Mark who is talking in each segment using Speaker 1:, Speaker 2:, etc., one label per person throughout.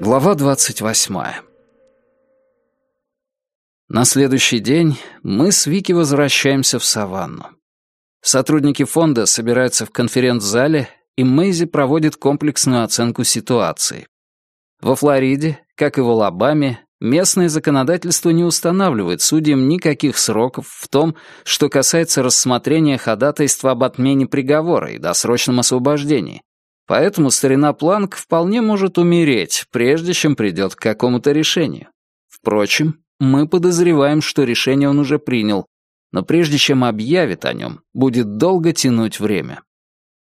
Speaker 1: Глава двадцать восьмая. На следующий день мы с Вики возвращаемся в саванну. Сотрудники фонда собираются в конференц-зале, и Мэйзи проводит комплексную оценку ситуации. Во Флориде, как и в Алабаме, местное законодательство не устанавливает судьям никаких сроков в том, что касается рассмотрения ходатайства об отмене приговора и досрочном освобождении. Поэтому старина Планк вполне может умереть, прежде чем придет к какому-то решению. Впрочем, мы подозреваем, что решение он уже принял, но прежде чем объявит о нем, будет долго тянуть время.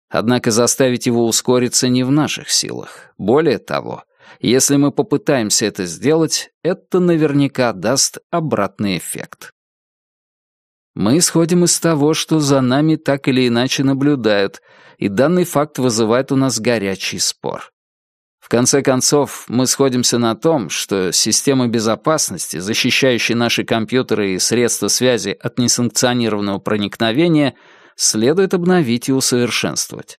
Speaker 1: Однако заставить его ускориться не в наших силах. Более того, если мы попытаемся это сделать, это наверняка даст обратный эффект. Мы исходим из того, что за нами так или иначе наблюдают, и данный факт вызывает у нас горячий спор. В конце концов, мы сходимся на том, что системы безопасности, защищающие наши компьютеры и средства связи от несанкционированного проникновения, следует обновить и усовершенствовать.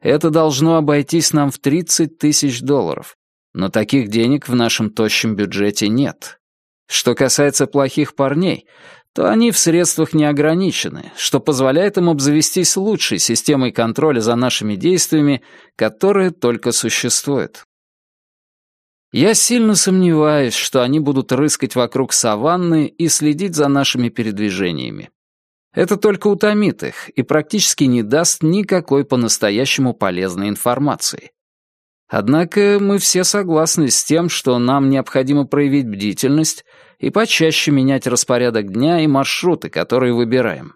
Speaker 1: Это должно обойтись нам в 30 тысяч долларов, но таких денег в нашем тощем бюджете нет. Что касается плохих парней, то они в средствах не ограничены, что позволяет им обзавестись лучшей системой контроля за нашими действиями, которая только существует. Я сильно сомневаюсь, что они будут рыскать вокруг саванны и следить за нашими передвижениями. Это только утомит их и практически не даст никакой по-настоящему полезной информации. Однако мы все согласны с тем, что нам необходимо проявить бдительность и почаще менять распорядок дня и маршруты, которые выбираем.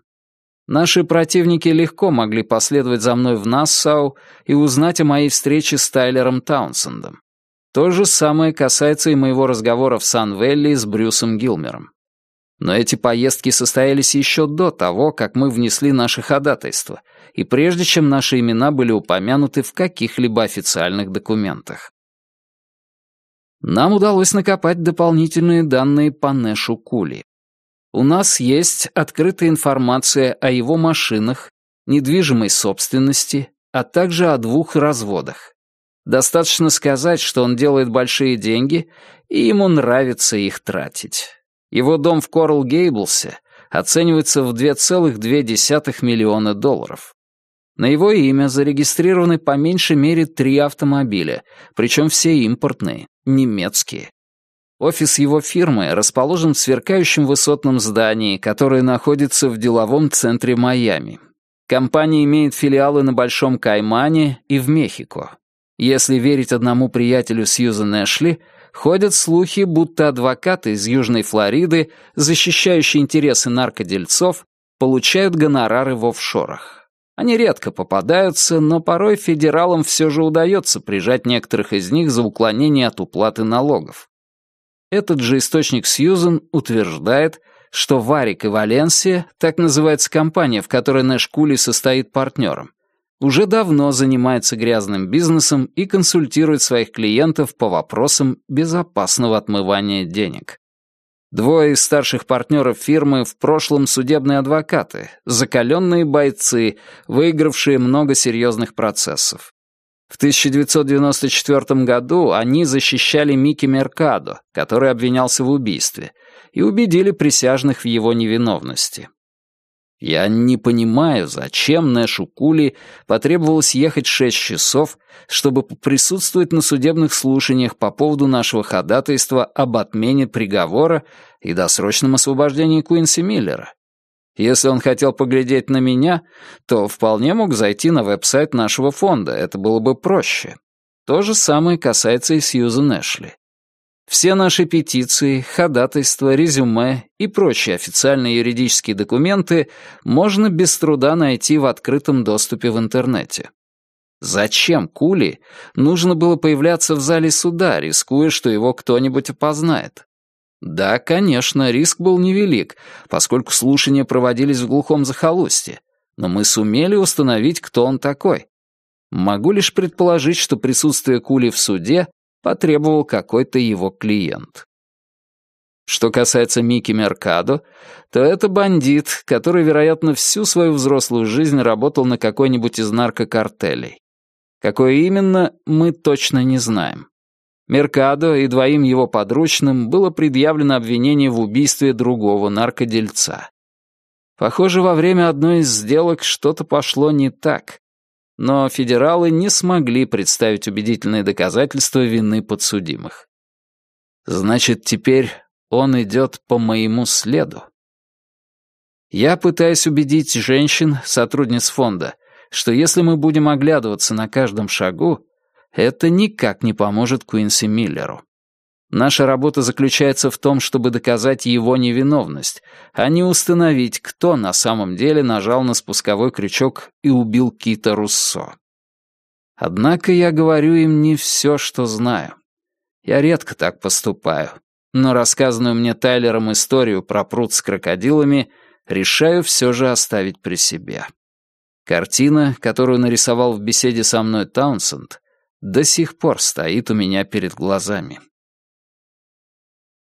Speaker 1: Наши противники легко могли последовать за мной в Нассау и узнать о моей встрече с Тайлером Таунсендом. То же самое касается и моего разговора в Сан-Велли с Брюсом Гилмером. Но эти поездки состоялись еще до того, как мы внесли наше ходатайство, и прежде чем наши имена были упомянуты в каких-либо официальных документах. Нам удалось накопать дополнительные данные по Нэшу Кули. У нас есть открытая информация о его машинах, недвижимой собственности, а также о двух разводах. Достаточно сказать, что он делает большие деньги, и ему нравится их тратить. Его дом в Корл-Гейблсе оценивается в 2,2 миллиона долларов. На его имя зарегистрированы по меньшей мере три автомобиля, причем все импортные, немецкие. Офис его фирмы расположен в сверкающем высотном здании, которое находится в деловом центре Майами. Компания имеет филиалы на Большом Каймане и в Мехико. Если верить одному приятелю Сьюзен Эшли, ходят слухи, будто адвокаты из Южной Флориды, защищающие интересы наркодельцов, получают гонорары в офшорах. Они редко попадаются, но порой федералам все же удается прижать некоторых из них за уклонение от уплаты налогов. Этот же источник Сьюзен утверждает, что Варик и Валенсия, так называется компания, в которой Нэш Кули состоит партнером, уже давно занимается грязным бизнесом и консультирует своих клиентов по вопросам безопасного отмывания денег. Двое из старших партнеров фирмы в прошлом судебные адвокаты, закаленные бойцы, выигравшие много серьезных процессов. В 1994 году они защищали Микки Меркадо, который обвинялся в убийстве, и убедили присяжных в его невиновности. Я не понимаю, зачем Нэшу Кули потребовалось ехать шесть часов, чтобы присутствовать на судебных слушаниях по поводу нашего ходатайства об отмене приговора и досрочном освобождении Куинси Миллера. Если он хотел поглядеть на меня, то вполне мог зайти на веб-сайт нашего фонда, это было бы проще. То же самое касается и Сьюзен Эшли. Все наши петиции, ходатайства, резюме и прочие официальные юридические документы можно без труда найти в открытом доступе в интернете. Зачем Кули нужно было появляться в зале суда, рискуя, что его кто-нибудь опознает? Да, конечно, риск был невелик, поскольку слушания проводились в глухом захолустье, но мы сумели установить, кто он такой. Могу лишь предположить, что присутствие Кули в суде потребовал какой-то его клиент. Что касается Микки Меркадо, то это бандит, который, вероятно, всю свою взрослую жизнь работал на какой-нибудь из наркокартелей. Какое именно, мы точно не знаем. Меркадо и двоим его подручным было предъявлено обвинение в убийстве другого наркодельца. Похоже, во время одной из сделок что-то пошло не так, но федералы не смогли представить убедительные доказательства вины подсудимых. Значит, теперь он идет по моему следу. Я пытаюсь убедить женщин, сотрудниц фонда, что если мы будем оглядываться на каждом шагу, это никак не поможет Куинси Миллеру. Наша работа заключается в том, чтобы доказать его невиновность, а не установить, кто на самом деле нажал на спусковой крючок и убил Кита Руссо. Однако я говорю им не все, что знаю. Я редко так поступаю, но рассказанную мне Тайлером историю про пруд с крокодилами решаю все же оставить при себе. Картина, которую нарисовал в беседе со мной Таунсенд, до сих пор стоит у меня перед глазами.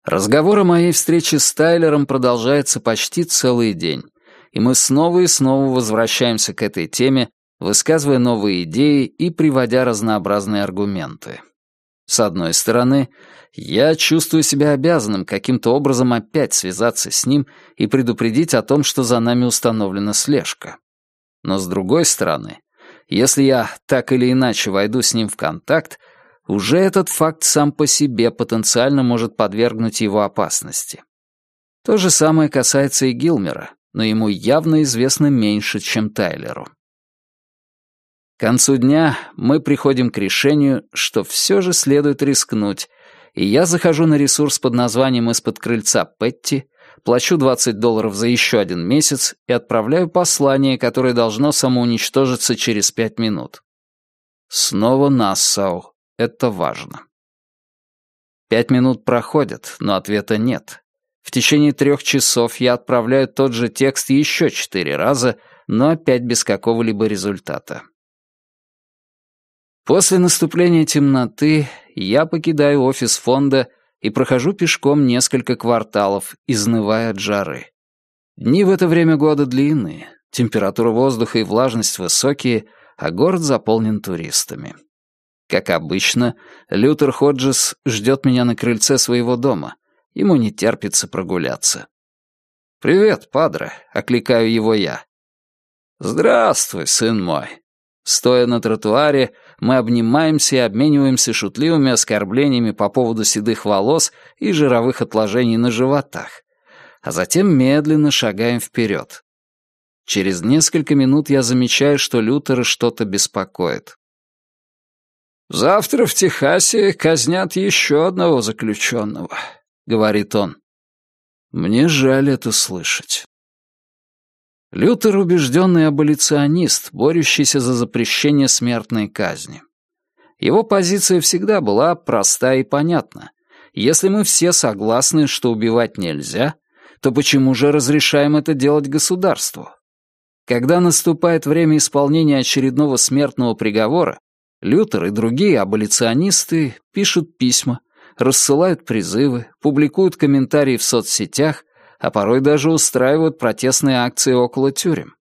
Speaker 1: Разговор о моей встрече с Тайлером продолжается почти целый день, и мы снова и снова возвращаемся к этой теме, высказывая новые идеи и приводя разнообразные аргументы. С одной стороны, я чувствую себя обязанным каким-то образом опять связаться с ним и предупредить о том, что за нами установлена слежка. Но с другой стороны, если я так или иначе войду с ним в контакт, уже этот факт сам по себе потенциально может подвергнуть его опасности. То же самое касается и Гилмера, но ему явно известно меньше, чем Тайлеру. К концу дня мы приходим к решению, что все же следует рискнуть, и я захожу на ресурс под названием «Из-под крыльца Петти», плачу 20 долларов за еще один месяц и отправляю послание, которое должно самоуничтожиться через 5 минут. Снова Нассау. Это важно. Пять минут проходят, но ответа нет. В течение трех часов я отправляю тот же текст еще четыре раза, но опять без какого-либо результата. После наступления темноты я покидаю офис фонда и прохожу пешком несколько кварталов, изнывая от жары. Дни в это время года длинные, температура воздуха и влажность высокие, а город заполнен туристами. Как обычно, Лютер Ходжес ждет меня на крыльце своего дома. Ему не терпится прогуляться. «Привет, падре», — окликаю его я. «Здравствуй, сын мой». Стоя на тротуаре, мы обнимаемся и обмениваемся шутливыми оскорблениями по поводу седых волос и жировых отложений на животах, а затем медленно шагаем вперед. Через несколько минут я замечаю, что Лютера что-то беспокоит. «Завтра в Техасе казнят еще одного заключенного», — говорит он. Мне жаль это слышать. Лютер — убежденный аболиционист, борющийся за запрещение смертной казни. Его позиция всегда была проста и понятна. Если мы все согласны, что убивать нельзя, то почему же разрешаем это делать государству? Когда наступает время исполнения очередного смертного приговора, Лютер и другие аболиционисты пишут письма, рассылают призывы, публикуют комментарии в соцсетях, а порой даже устраивают протестные акции около тюрем.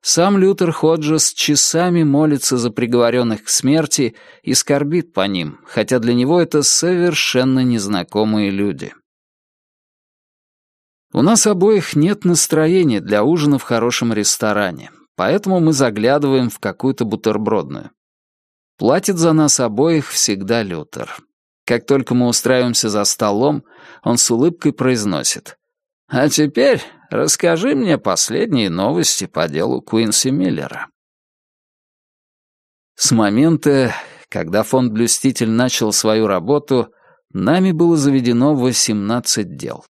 Speaker 1: Сам Лютер Ходжес часами молится за приговоренных к смерти и скорбит по ним, хотя для него это совершенно незнакомые люди. У нас обоих нет настроения для ужина в хорошем ресторане, поэтому мы заглядываем в какую-то бутербродную. Платит за нас обоих всегда Лютер. Как только мы устраиваемся за столом, он с улыбкой произносит. «А теперь расскажи мне последние новости по делу Куинси Миллера». С момента, когда фонд «Блюститель» начал свою работу, нами было заведено 18 дел.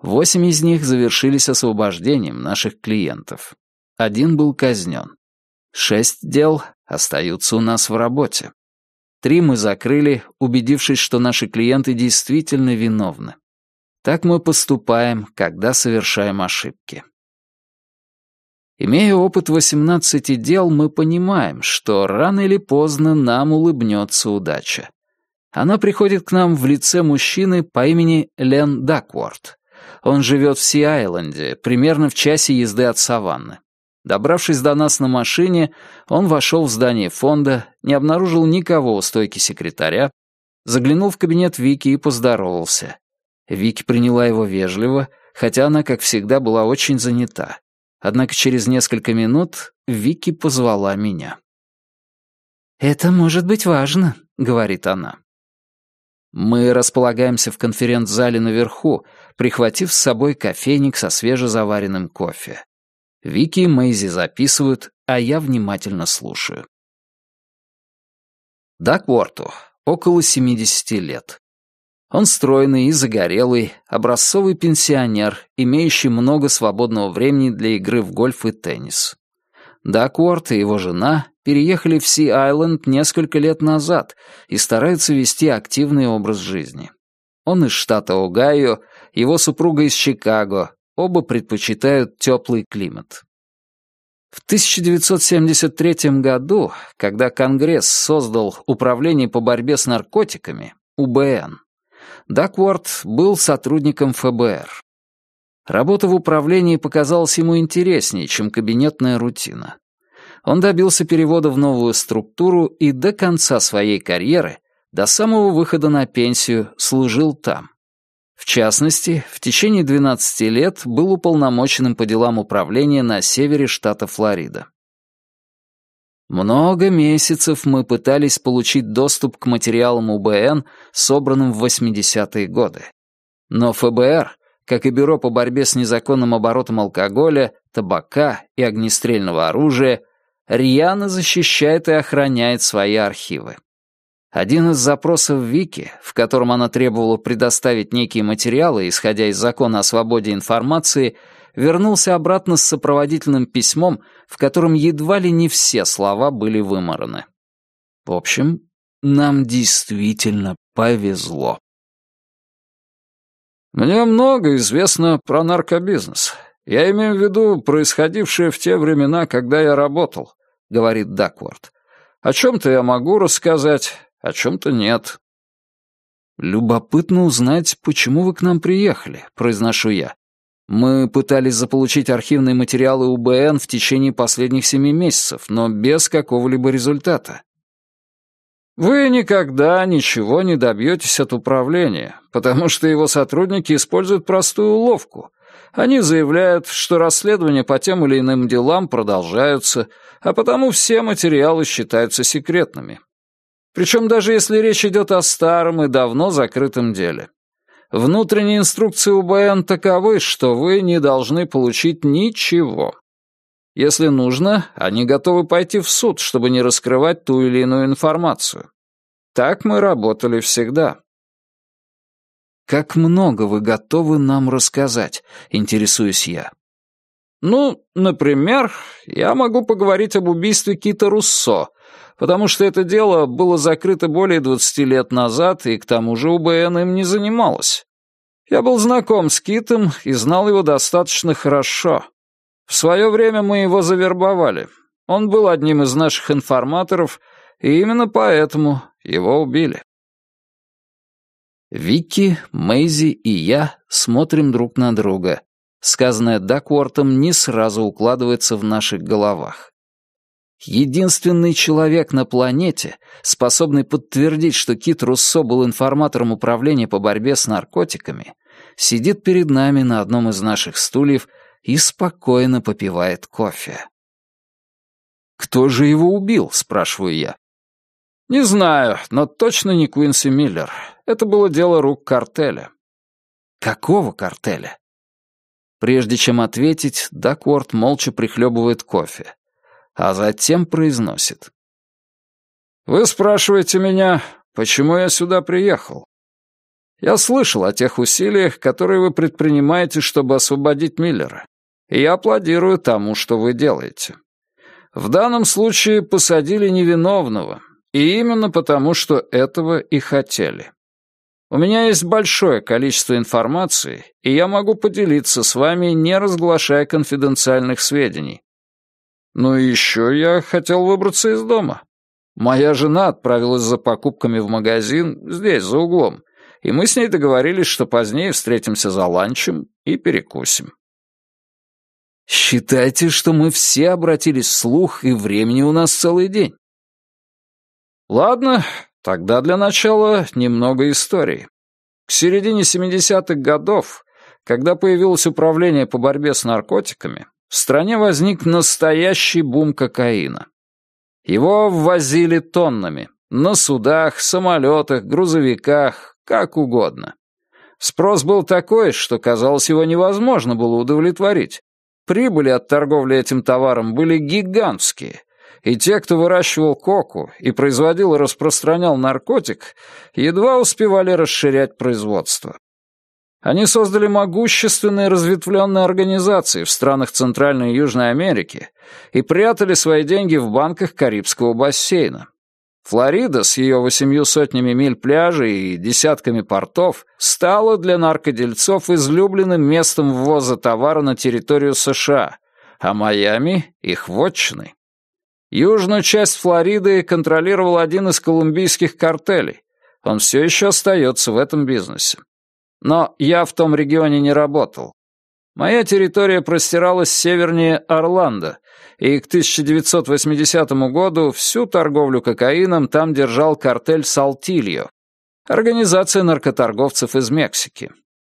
Speaker 1: Восемь из них завершились освобождением наших клиентов. Один был казнен. Шесть дел остаются у нас в работе. Три мы закрыли, убедившись, что наши клиенты действительно виновны. Так мы поступаем, когда совершаем ошибки. Имея опыт 18 дел, мы понимаем, что рано или поздно нам улыбнется удача. Она приходит к нам в лице мужчины по имени Лен Дакворт. Он живет в Си-Айленде, примерно в часе езды от Саванны. Добравшись до нас на машине, он вошел в здание фонда, не обнаружил никого у стойки секретаря, заглянул в кабинет Вики и поздоровался. Вики приняла его вежливо, хотя она, как всегда, была очень занята. Однако через несколько минут Вики позвала меня. «Это может быть важно», — говорит она. Мы располагаемся в конференц-зале наверху, прихватив с собой кофейник со свежезаваренным кофе. Вики и Мэйзи записывают, а я внимательно слушаю. Дакворту около 70 лет. Он стройный и загорелый, образцовый пенсионер, имеющий много свободного времени для игры в гольф и теннис. Дакворт и его жена переехали в Си-Айленд несколько лет назад и стараются вести активный образ жизни. Он из штата Огайо, его супруга из Чикаго, оба предпочитают теплый климат. В 1973 году, когда Конгресс создал Управление по борьбе с наркотиками, УБН, Дакворт был сотрудником ФБР. Работа в управлении показалась ему интереснее, чем кабинетная рутина. Он добился перевода в новую структуру и до конца своей карьеры, до самого выхода на пенсию, служил там. В частности, в течение 12 лет был уполномоченным по делам управления на севере штата Флорида. Много месяцев мы пытались получить доступ к материалам УБН, собранным в 80-е годы. Но ФБР, как и Бюро по борьбе с незаконным оборотом алкоголя, табака и огнестрельного оружия, рьяно защищает и охраняет свои архивы. Один из запросов Вики, в котором она требовала предоставить некие материалы, исходя из закона о свободе информации, вернулся обратно с сопроводительным письмом, в котором едва ли не все слова были вымораны. В общем, нам действительно повезло.
Speaker 2: Мне много известно про наркобизнес. Я имею в виду происходившее в те времена, когда я работал, говорит Дакворд. О чем-то я могу рассказать, о чем-то нет.
Speaker 1: «Любопытно узнать, почему вы к нам приехали», — произношу я. Мы пытались заполучить архивные материалы УБН в течение последних семи месяцев, но без какого-либо результата.
Speaker 2: Вы никогда ничего не добьетесь от управления, потому что его сотрудники используют простую уловку. Они заявляют, что расследования по тем или иным делам продолжаются, а потому все материалы считаются секретными. Причем даже если речь идет о старом и давно закрытом деле. Внутренние инструкции УБН таковы, что вы не должны получить ничего. Если нужно, они готовы пойти в суд, чтобы не раскрывать ту или иную информацию. Так мы работали всегда.
Speaker 1: «Как много вы готовы нам рассказать?» — интересуюсь я.
Speaker 2: «Ну, например, я могу поговорить об убийстве Кита Руссо, потому что это дело было закрыто более 20 лет назад, и к тому же УБН им не занималась. Я был знаком с Китом и знал его достаточно хорошо. В свое время мы его завербовали. Он был одним из наших информаторов, и именно поэтому его убили.
Speaker 1: Вики, Мэйзи и я смотрим друг на друга. Сказанное Даквортом не сразу укладывается в наших головах. Единственный человек на планете, способный подтвердить, что Кит Руссо был информатором управления по борьбе с наркотиками, сидит перед нами на одном из наших стульев и спокойно попивает кофе. «Кто же его убил?» — спрашиваю я.
Speaker 2: «Не знаю, но точно не Куинси Миллер. Это было дело рук картеля».
Speaker 1: «Какого картеля?» Прежде чем ответить, Дакворд молча прихлебывает кофе а затем произносит.
Speaker 2: «Вы спрашиваете меня, почему я сюда приехал? Я слышал о тех усилиях, которые вы предпринимаете, чтобы освободить Миллера, и я аплодирую тому, что вы делаете. В данном случае посадили невиновного, и именно потому, что этого и хотели. У меня есть большое количество информации, и я могу поделиться с вами, не разглашая конфиденциальных сведений, и еще я хотел выбраться из дома. Моя жена отправилась за покупками в магазин здесь, за углом, и мы с ней договорились, что позднее встретимся за ланчем и перекусим.
Speaker 1: Считайте, что мы все обратились вслух, и времени у нас целый день.
Speaker 2: Ладно, тогда для начала немного истории. К середине 70-х годов, когда появилось управление по борьбе с наркотиками, в стране возник настоящий бум кокаина. Его ввозили тоннами, на судах, самолетах, грузовиках, как угодно. Спрос был такой, что, казалось, его невозможно было удовлетворить. Прибыли от торговли этим товаром были гигантские, и те, кто выращивал коку и производил и распространял наркотик, едва успевали расширять производство. Они создали могущественные разветвленные организации в странах Центральной и Южной Америки и прятали свои деньги в банках Карибского бассейна. Флорида с ее восемью сотнями миль пляжей и десятками портов стала для наркодельцов излюбленным местом ввоза товара на территорию США, а Майами — их вотчиной. Южную часть Флориды контролировал один из колумбийских картелей. Он все еще остается в этом бизнесе. Но я в том регионе не работал. Моя территория простиралась севернее Орландо, и к 1980 году всю торговлю кокаином там держал картель «Салтильо», организация наркоторговцев из Мексики.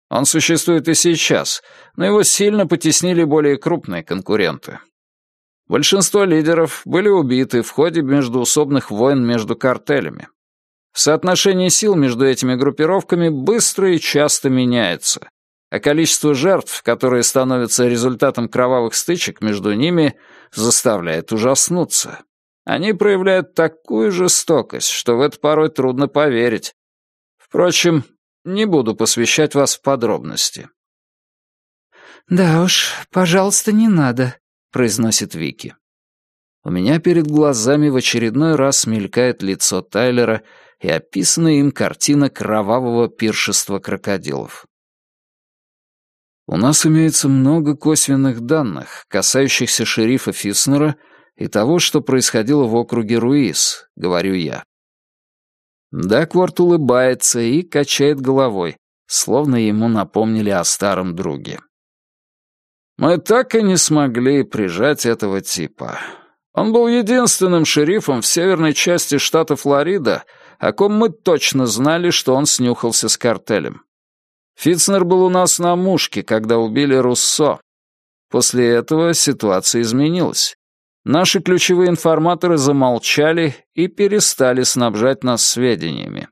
Speaker 2: Он существует и сейчас, но его сильно потеснили более крупные конкуренты. Большинство лидеров были убиты в ходе междуусобных войн между картелями. Соотношение сил между этими группировками быстро и часто меняется, а количество жертв, которые становятся результатом кровавых стычек между ними, заставляет ужаснуться. Они проявляют такую жестокость, что в это порой трудно поверить. Впрочем, не буду посвящать вас в подробности.
Speaker 1: «Да уж, пожалуйста, не надо», — произносит Вики. У меня перед глазами в очередной раз мелькает лицо Тайлера и описанная им картина кровавого пиршества крокодилов. У нас имеется много косвенных данных, касающихся шерифа Фиснера и того, что происходило в округе Руис, говорю я. Дакворт улыбается и качает головой, словно ему напомнили о старом друге.
Speaker 2: Мы так и не смогли прижать этого типа. Он был единственным шерифом в северной части штата Флорида, о ком мы точно знали, что он снюхался с картелем. Фитцнер был у нас на мушке, когда убили Руссо. После этого ситуация изменилась. Наши ключевые информаторы замолчали и перестали снабжать нас сведениями.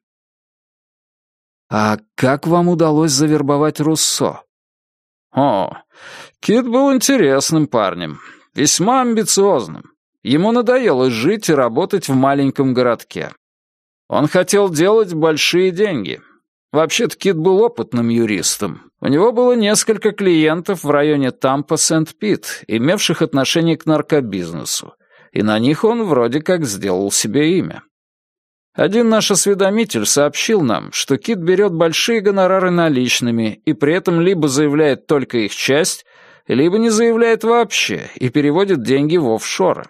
Speaker 1: «А как вам удалось завербовать Руссо?»
Speaker 2: «О, Кит был интересным парнем, весьма амбициозным. Ему надоело жить и работать в маленьком городке. Он хотел делать большие деньги. Вообще-то Кит был опытным юристом. У него было несколько клиентов в районе Тампа-Сент-Пит, имевших отношение к наркобизнесу, и на них он вроде как сделал себе имя. Один наш осведомитель сообщил нам, что Кит берет большие гонорары наличными и при этом либо заявляет только их часть, либо не заявляет вообще и переводит деньги в офшоры.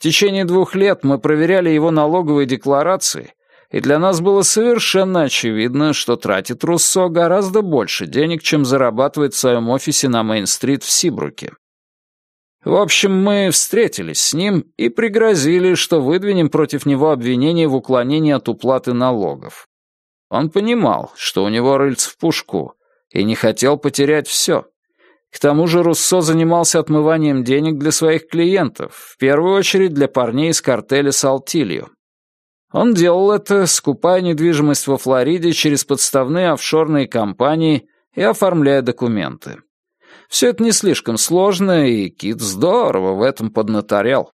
Speaker 2: В течение двух лет мы проверяли его налоговые декларации, и для нас было совершенно очевидно, что тратит Руссо гораздо больше денег, чем зарабатывает в своем офисе на Мейн-стрит в Сибруке. В общем, мы встретились с ним и пригрозили, что выдвинем против него обвинение в уклонении от уплаты налогов. Он понимал, что у него рыльц в пушку, и не хотел потерять все. К тому же Руссо занимался отмыванием денег для своих клиентов, в первую очередь для парней из картеля Салтилью. Он делал это, скупая недвижимость во Флориде через подставные офшорные компании и оформляя документы. Все это не слишком сложно, и Кит здорово в этом поднаторял.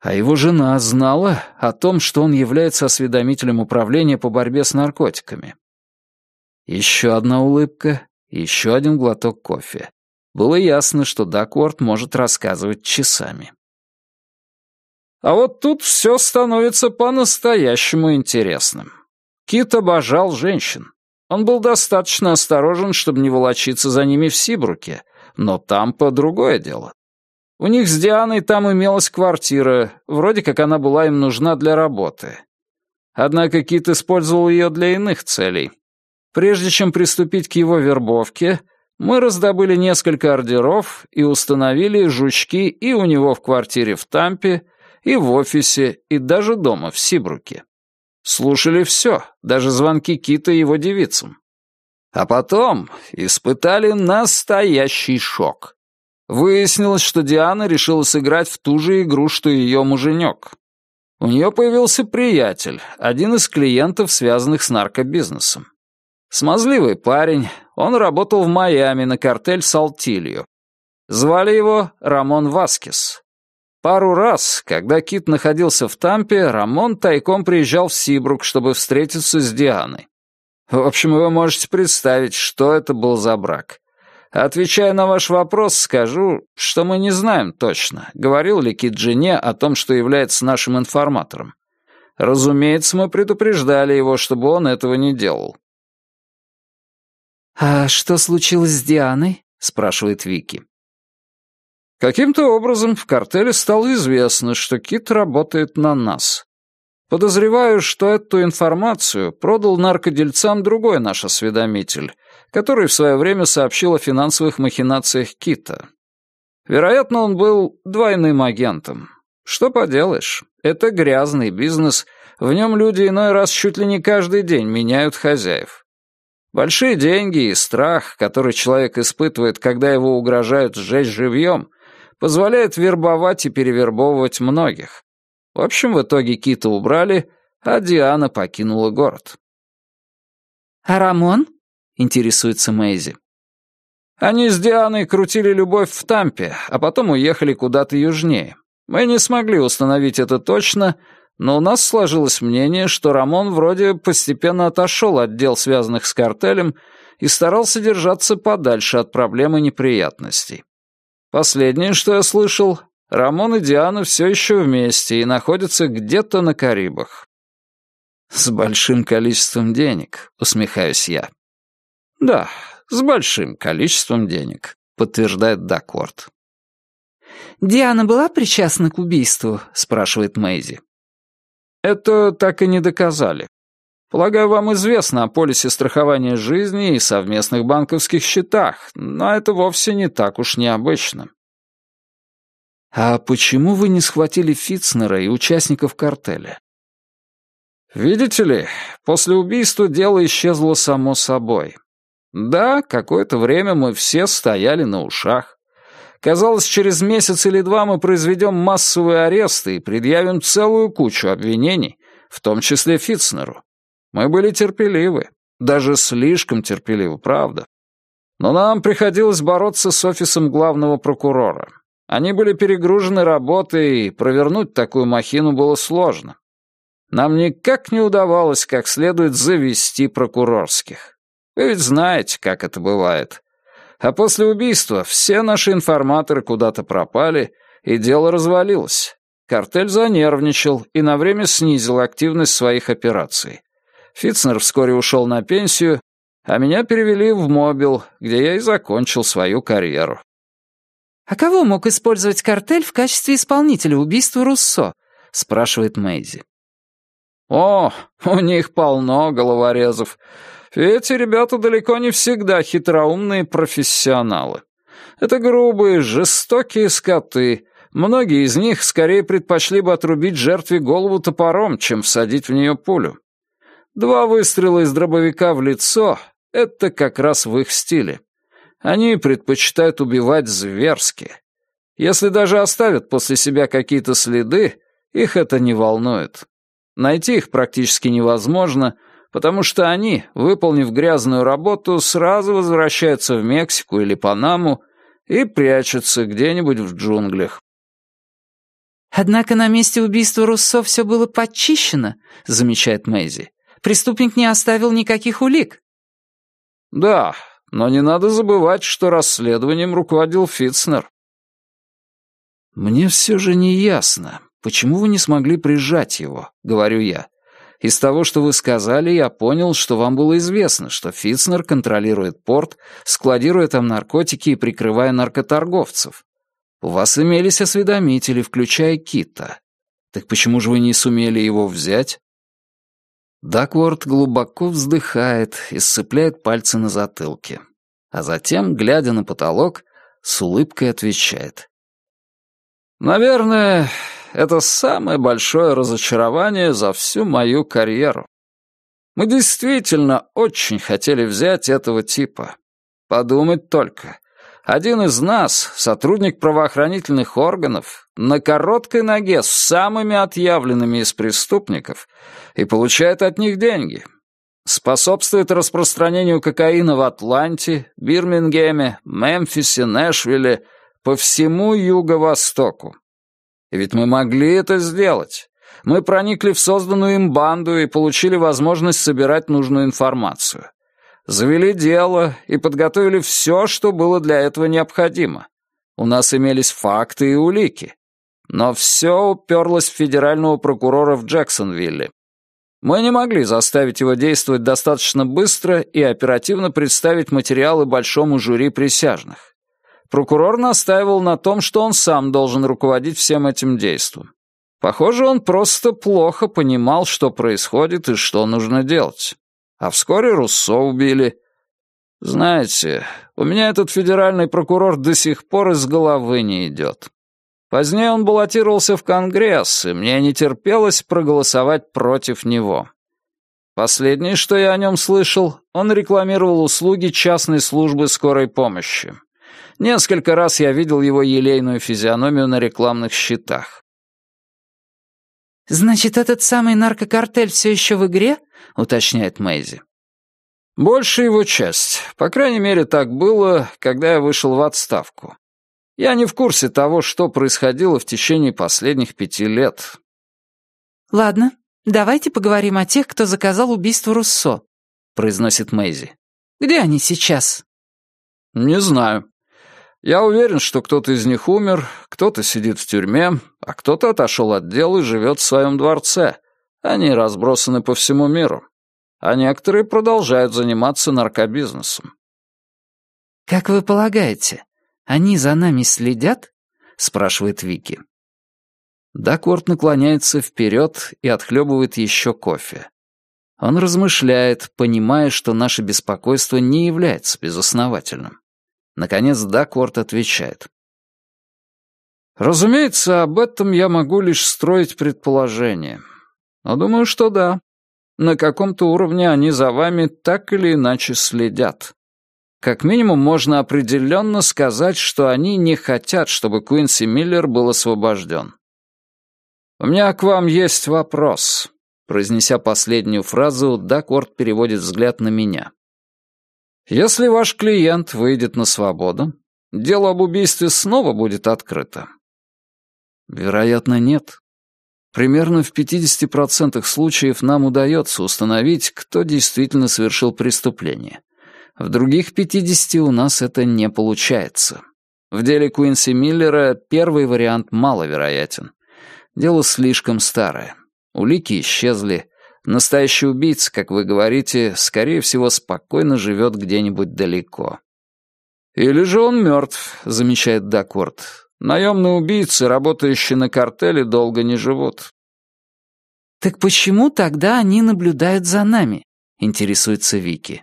Speaker 1: А его жена знала о том, что он является осведомителем управления по борьбе с наркотиками. Еще одна улыбка, еще один глоток кофе. Было ясно, что Дакворт может рассказывать часами.
Speaker 2: А вот тут все становится по-настоящему интересным. Кит обожал женщин. Он был достаточно осторожен, чтобы не волочиться за ними в Сибруке, но там по другое дело. У них с Дианой там имелась квартира, вроде как она была им нужна для работы. Однако Кит использовал ее для иных целей. Прежде чем приступить к его вербовке, мы раздобыли несколько ордеров и установили жучки и у него в квартире в Тампе, и в офисе, и даже дома в Сибруке. Слушали все, даже звонки Кита его девицам. А потом испытали настоящий шок. Выяснилось, что Диана решила сыграть в ту же игру, что и ее муженек. У нее появился приятель, один из клиентов, связанных с наркобизнесом. Смазливый парень, он работал в Майами на картель Салтилью. Звали его Рамон Васкес. Пару раз, когда Кит находился в Тампе, Рамон тайком приезжал в Сибрук, чтобы встретиться с Дианой. В общем, вы можете представить, что это был за брак. Отвечая на ваш вопрос, скажу, что мы не знаем точно, говорил ли Кит жене о том, что является нашим информатором. Разумеется, мы предупреждали его, чтобы он этого не делал.
Speaker 1: «А что случилось с Дианой?» — спрашивает Вики.
Speaker 2: Каким-то образом в картеле стало известно, что Кит работает на нас. Подозреваю, что эту информацию продал наркодельцам другой наш осведомитель, который в свое время сообщил о финансовых махинациях Кита. Вероятно, он был двойным агентом. Что поделаешь, это грязный бизнес, в нем люди иной раз чуть ли не каждый день меняют хозяев. Большие деньги и страх, который человек испытывает, когда его угрожают сжечь живьем, позволяет вербовать и перевербовывать многих. В общем, в итоге Кита убрали, а Диана покинула город.
Speaker 1: «А Рамон?» — интересуется Мэйзи.
Speaker 2: Они с Дианой крутили любовь в Тампе, а потом уехали куда-то южнее. Мы не смогли установить это точно, но у нас сложилось мнение, что Рамон вроде постепенно отошел от дел, связанных с картелем, и старался держаться подальше от проблем и неприятностей. Последнее, что я слышал, Рамон и Диана все еще вместе и находятся где-то на Карибах. С большим количеством денег, усмехаюсь я. Да, с большим количеством денег, подтверждает Дакворд.
Speaker 1: «Диана была причастна к убийству?» — спрашивает Мэйзи.
Speaker 2: Это так и не доказали. Полагаю, вам известно о полисе страхования жизни и совместных банковских счетах, но это вовсе не так уж необычно.
Speaker 1: «А почему вы не схватили Фитцнера и участников картеля?»
Speaker 2: «Видите ли, после убийства дело исчезло само собой. Да, какое-то время мы все стояли на ушах. Казалось, через месяц или два мы произведем массовые аресты и предъявим целую кучу обвинений, в том числе Фитцнеру. Мы были терпеливы, даже слишком терпеливы, правда. Но нам приходилось бороться с офисом главного прокурора. Они были перегружены работой, и провернуть такую махину было сложно. Нам никак не удавалось как следует завести прокурорских. Вы ведь знаете, как это бывает. А после убийства все наши информаторы куда-то пропали, и дело развалилось. Картель занервничал и на время снизил активность своих операций. Фитцнер вскоре ушел на пенсию, а меня перевели в Мобил, где я и закончил свою карьеру.
Speaker 1: «А кого мог использовать картель в качестве исполнителя убийства Руссо?» — спрашивает Мэйзи.
Speaker 2: «О, у них полно головорезов. Эти ребята далеко не всегда хитроумные профессионалы. Это грубые, жестокие скоты. Многие из них скорее предпочли бы отрубить жертве голову топором, чем всадить в нее пулю. Два выстрела из дробовика в лицо — это как раз в их стиле. Они предпочитают убивать зверски. Если даже оставят после себя какие-то следы, их это не волнует. Найти их практически невозможно, потому что они, выполнив грязную работу, сразу возвращаются в Мексику или Панаму и прячутся где-нибудь в джунглях.
Speaker 1: «Однако на месте убийства Руссо все было подчищено», — замечает Мэйзи. «Преступник не оставил никаких улик».
Speaker 2: «Да, но не надо забывать, что расследованием руководил Фитцнер.
Speaker 1: «Мне все же не ясно, почему вы не смогли прижать его?» — говорю я. «Из того, что вы сказали, я понял, что вам было известно, что Фитцнер контролирует порт, складируя там наркотики и прикрывая наркоторговцев. У вас имелись осведомители, включая Кита. Так почему же вы не сумели его взять? Дакворд глубоко вздыхает и сцепляет пальцы на затылке. А затем, глядя на потолок, с улыбкой отвечает. «Наверное, это самое большое разочарование за всю мою карьеру. Мы действительно очень хотели взять этого типа. Подумать только. Один из нас, сотрудник правоохранительных органов, на короткой ноге с самыми отъявленными из преступников и получает от них деньги. Способствует распространению кокаина в Атланте, Бирмингеме, Мемфисе, Нэшвилле, по всему Юго-Востоку. Ведь мы могли это сделать. Мы проникли в созданную им банду и получили возможность собирать нужную информацию. Завели дело и подготовили все, что было для этого необходимо. У нас имелись факты и улики. Но все уперлось в федерального прокурора в Джексонвилле. Мы не могли заставить его действовать достаточно быстро и оперативно представить материалы большому жюри присяжных. Прокурор настаивал на том, что он сам должен руководить всем этим действом. Похоже, он просто плохо понимал, что происходит и что нужно делать. А вскоре Руссо убили. Знаете, у меня этот федеральный прокурор до сих пор из головы не идет. Позднее он баллотировался в Конгресс, и мне не терпелось проголосовать против него. Последнее, что я о нем слышал, он рекламировал услуги частной службы скорой помощи. Несколько раз я видел его елейную физиономию на рекламных щитах.
Speaker 3: «Значит, этот самый наркокартель все еще в игре?» — уточняет Мэйзи.
Speaker 1: «Больше его часть. По крайней мере, так было, когда я вышел в отставку. Я не в курсе того, что происходило в течение последних пяти лет».
Speaker 3: «Ладно, давайте поговорим о тех, кто заказал убийство Руссо», — произносит Мэйзи. «Где они сейчас?»
Speaker 1: «Не знаю. Я уверен, что кто-то из них умер, кто-то сидит в тюрьме, а кто-то отошел от дел и живет в своем дворце. Они разбросаны по всему миру. А некоторые продолжают заниматься наркобизнесом.
Speaker 3: «Как вы полагаете, они за нами следят?» — спрашивает Вики.
Speaker 1: Дакворт наклоняется вперед и отхлебывает еще кофе. Он размышляет, понимая, что наше беспокойство не является безосновательным. Наконец Дакворт отвечает. «Разумеется, об этом я могу лишь строить предположения. Но думаю, что да. На каком-то уровне они за вами так или иначе следят. Как минимум, можно определенно сказать, что они не хотят, чтобы Куинси Миллер был освобожден. «У меня к вам есть вопрос», — произнеся последнюю фразу, Дакворт переводит взгляд на меня. Если ваш клиент выйдет на свободу, дело об убийстве снова будет открыто. Вероятно, нет. Примерно в 50% случаев нам удается установить, кто действительно совершил преступление. В других 50 у нас это не получается. В деле Куинси Миллера первый вариант маловероятен. Дело слишком старое. Улики исчезли, Настоящий убийца, как вы говорите, скорее всего, спокойно живет где-нибудь далеко. «Или же он мертв», — замечает Дакворд. «Наемные убийцы, работающие на картеле, долго не живут».
Speaker 3: «Так почему тогда они наблюдают за нами?» — интересуется Вики.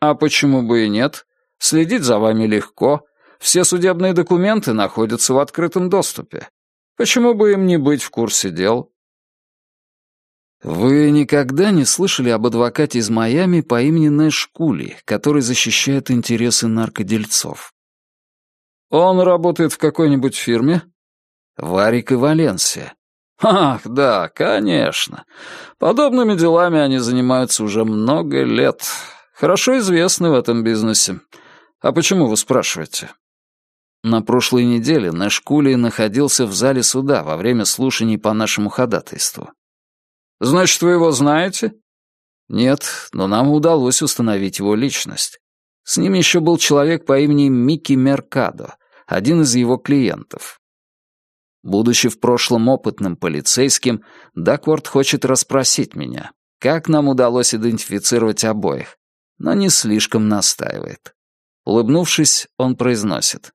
Speaker 1: «А почему бы и нет? Следить за вами легко. Все судебные документы находятся в открытом доступе. Почему бы им не быть в курсе дел? Вы никогда не слышали об адвокате из Майами по имени Нэш Кули, который защищает интересы наркодельцов? Он работает в какой-нибудь фирме? Варик и Валенсия. Ах, да, конечно. Подобными делами они занимаются уже много лет. Хорошо известны в этом бизнесе. А почему вы спрашиваете? На прошлой неделе Нэш Кули находился в зале суда во время слушаний по нашему ходатайству. Значит, вы его знаете? Нет, но нам удалось установить его личность. С ним еще был человек по имени Микки Меркадо, один из его клиентов. Будучи в прошлом опытным полицейским, Дакворд хочет расспросить меня, как нам удалось идентифицировать обоих, но не слишком настаивает. Улыбнувшись, он произносит.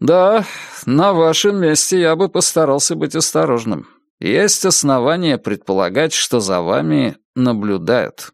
Speaker 2: «Да, на вашем месте я бы постарался быть осторожным. Есть основания предполагать, что за вами наблюдают».